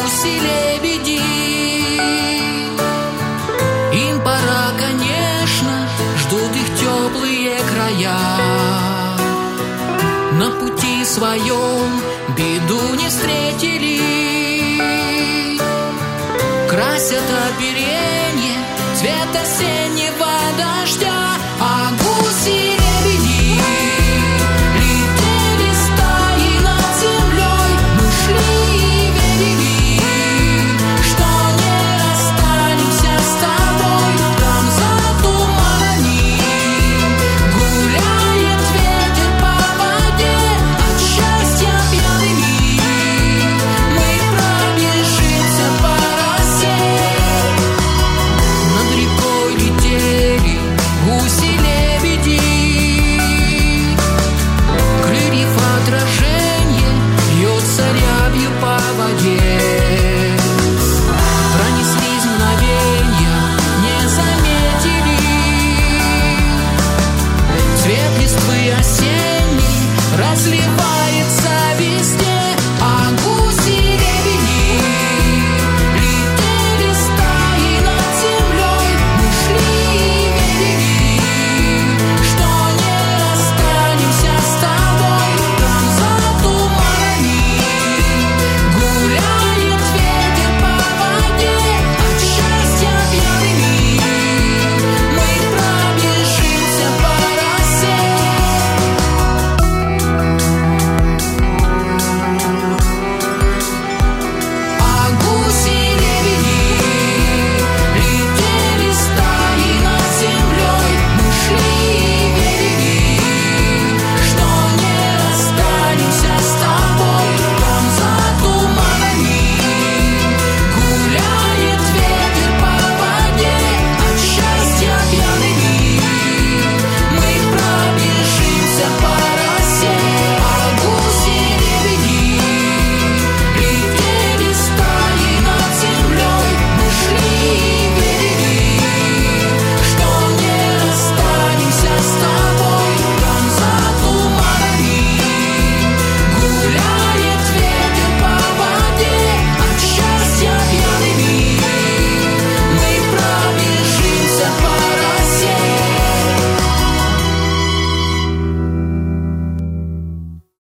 гуси-лебеди. Им пора, конечно, ждут их теплые края. На пути своем беду не встретили. Красят оперенье цвет осенний.